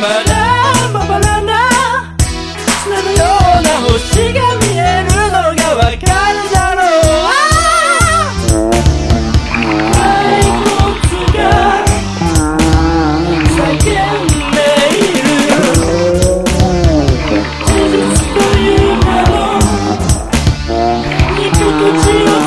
まだまばらな砂のような星が見えるのがわかるだろう。骸骨が叫んでいる事実という名の肉と血を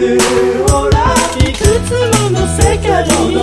るほらいくつもの世界に